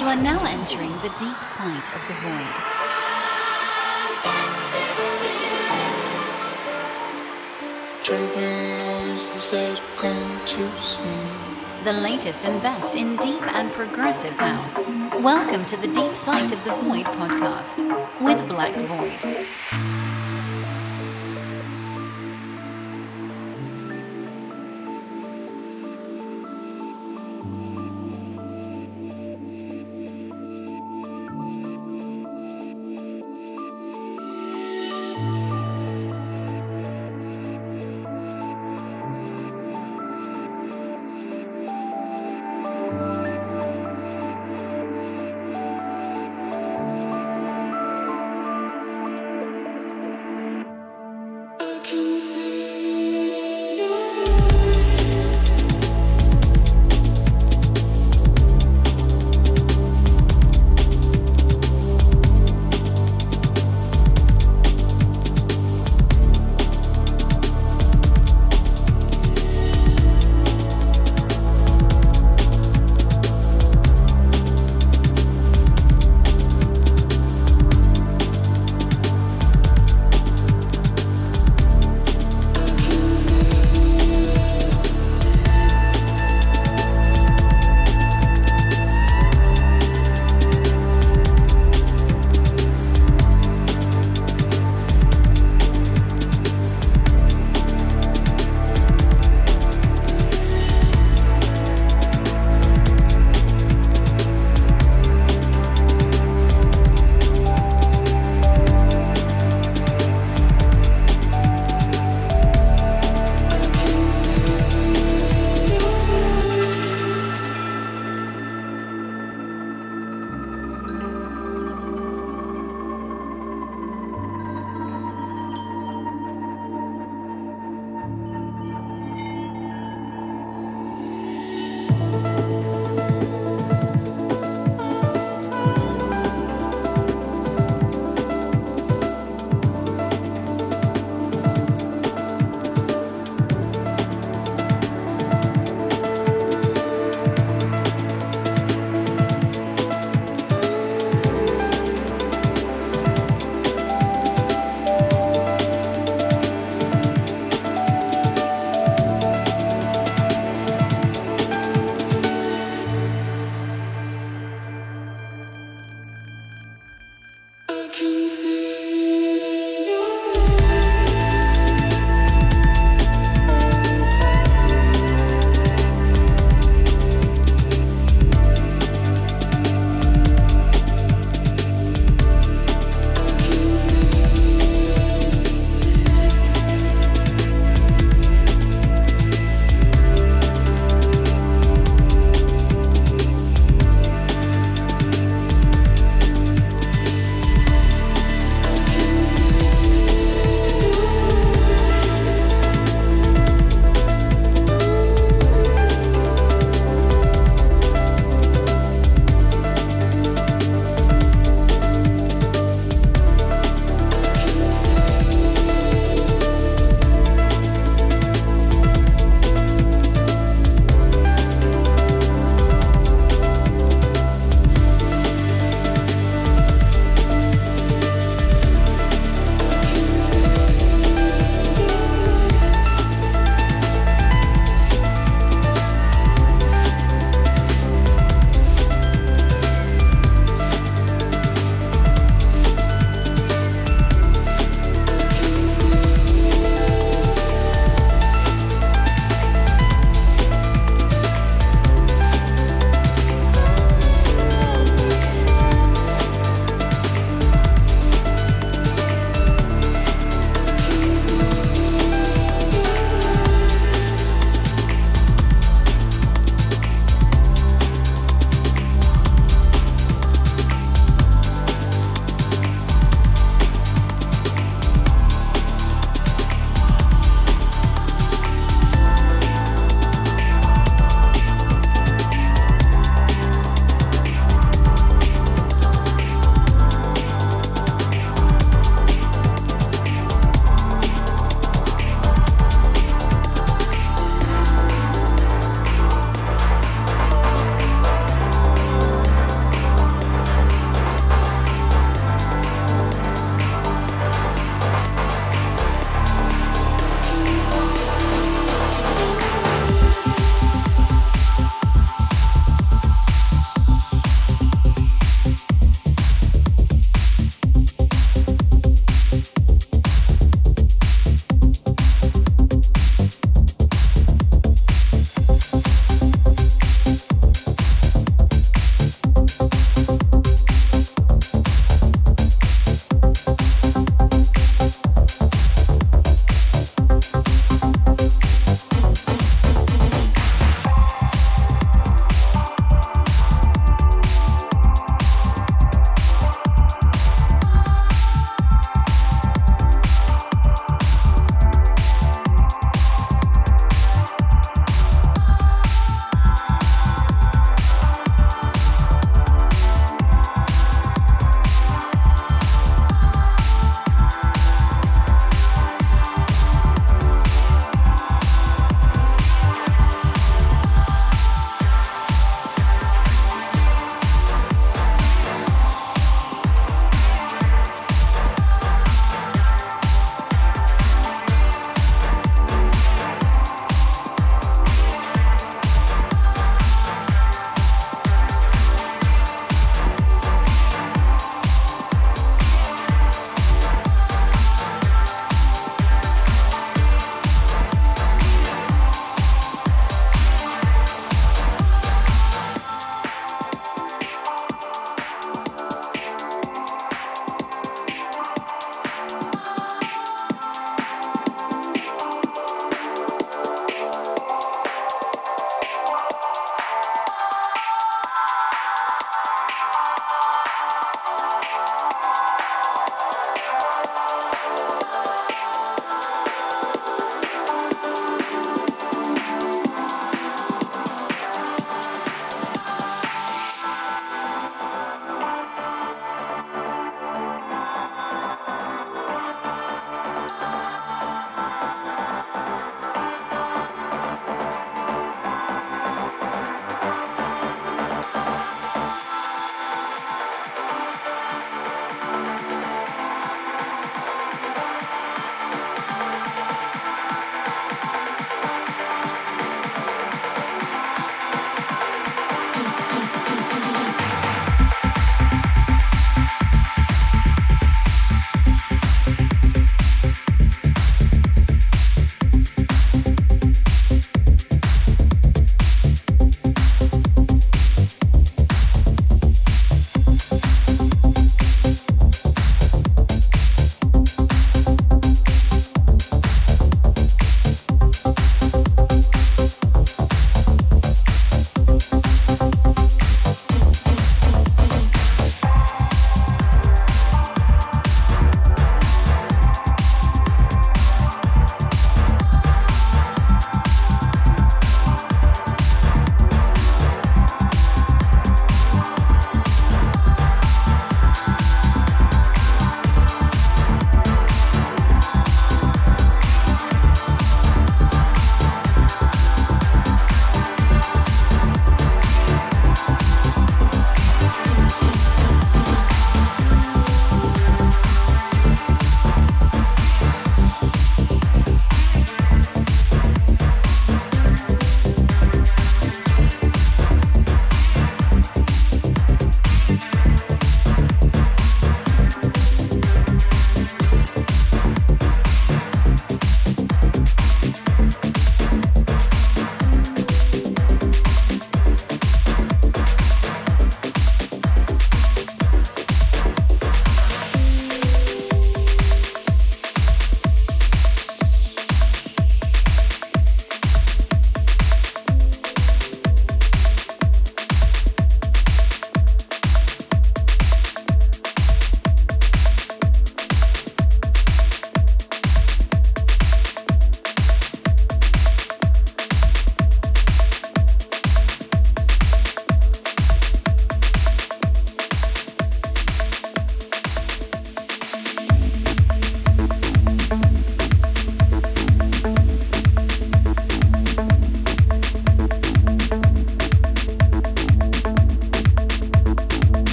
You are now entering the deep sight of the void. Trembling noises that come too soon. The latest and best in deep and progressive house. Welcome to the Deep Sight of the Void podcast with Black Void.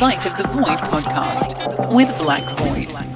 Sight of the Void podcast with Black Void.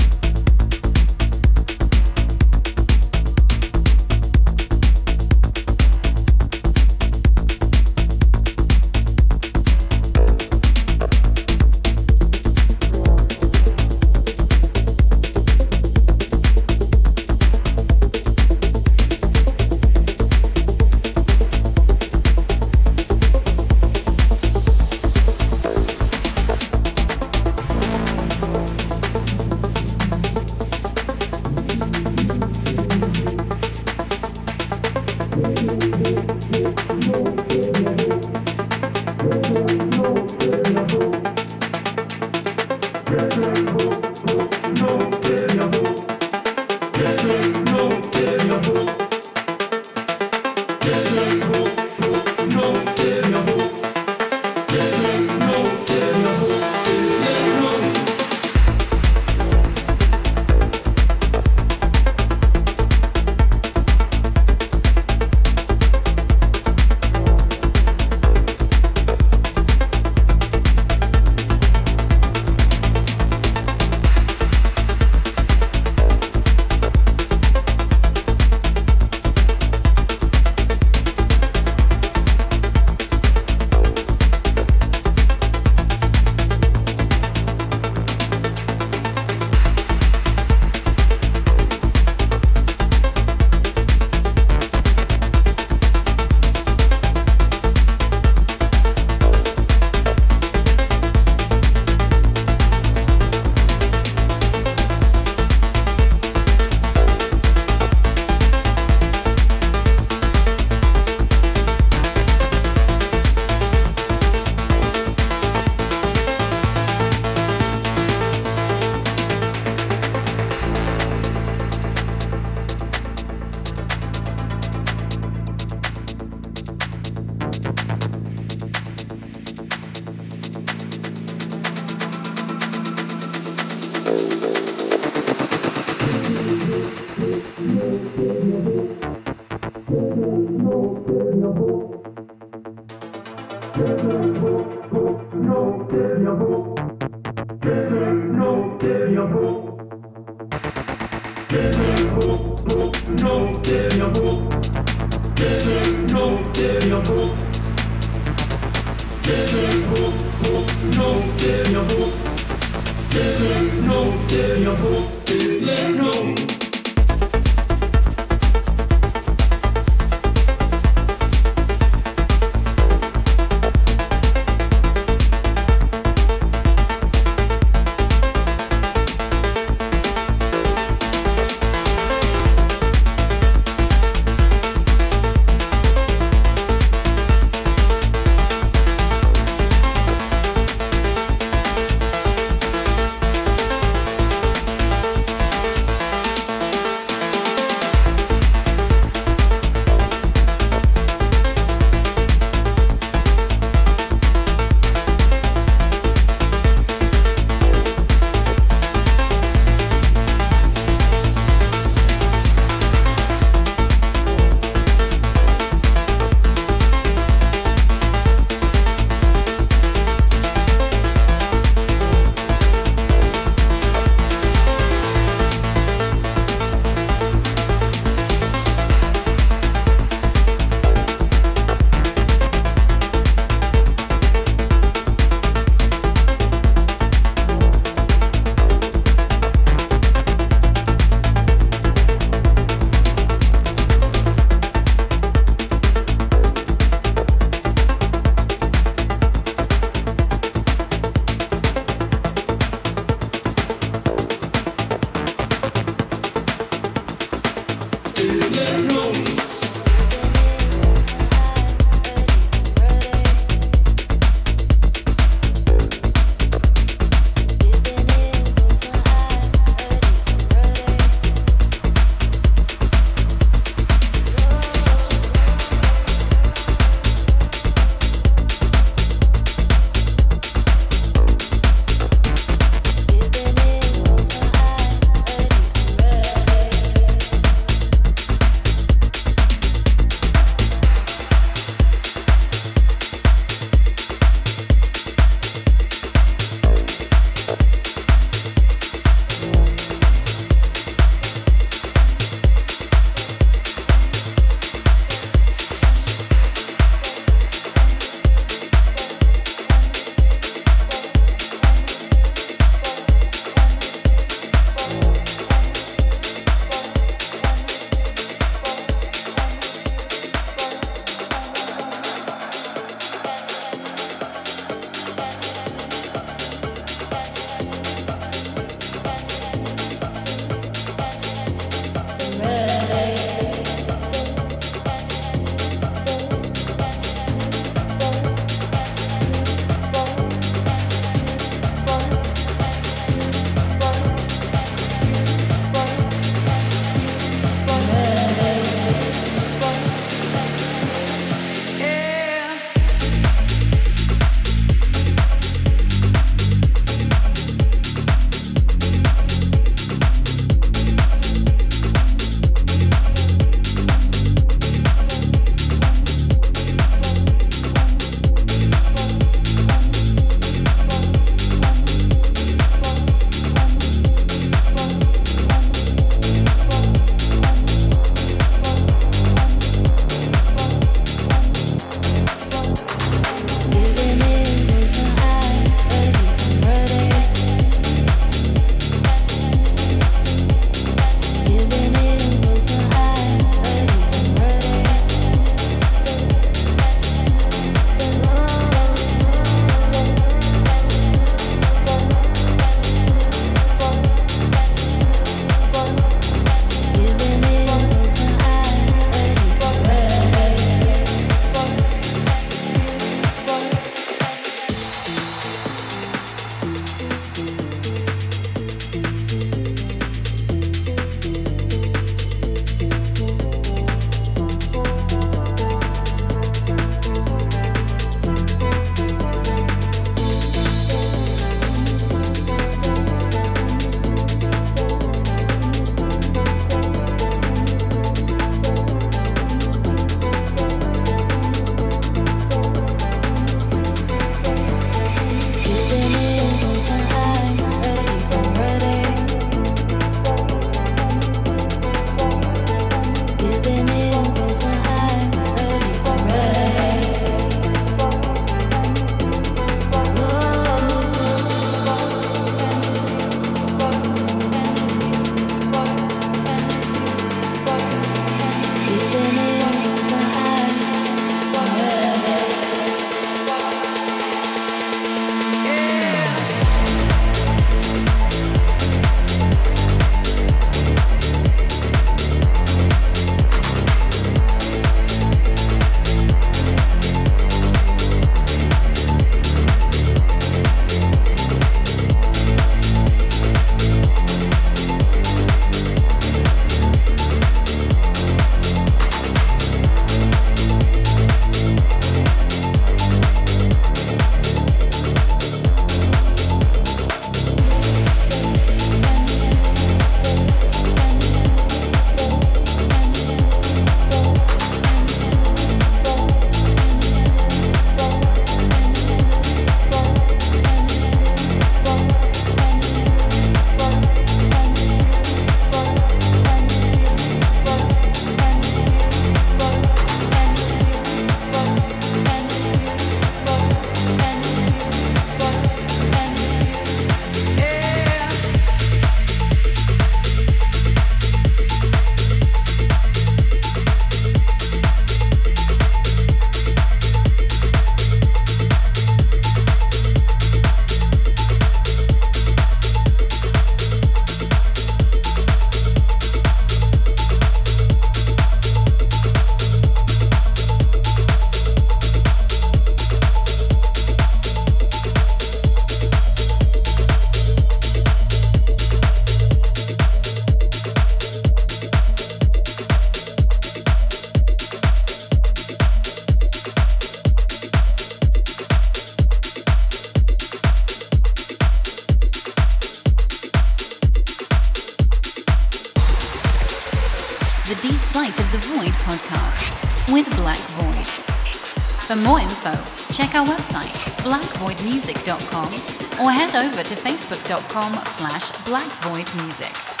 blackvoidmusic.com, or head over to facebook.com slash blackvoidmusic.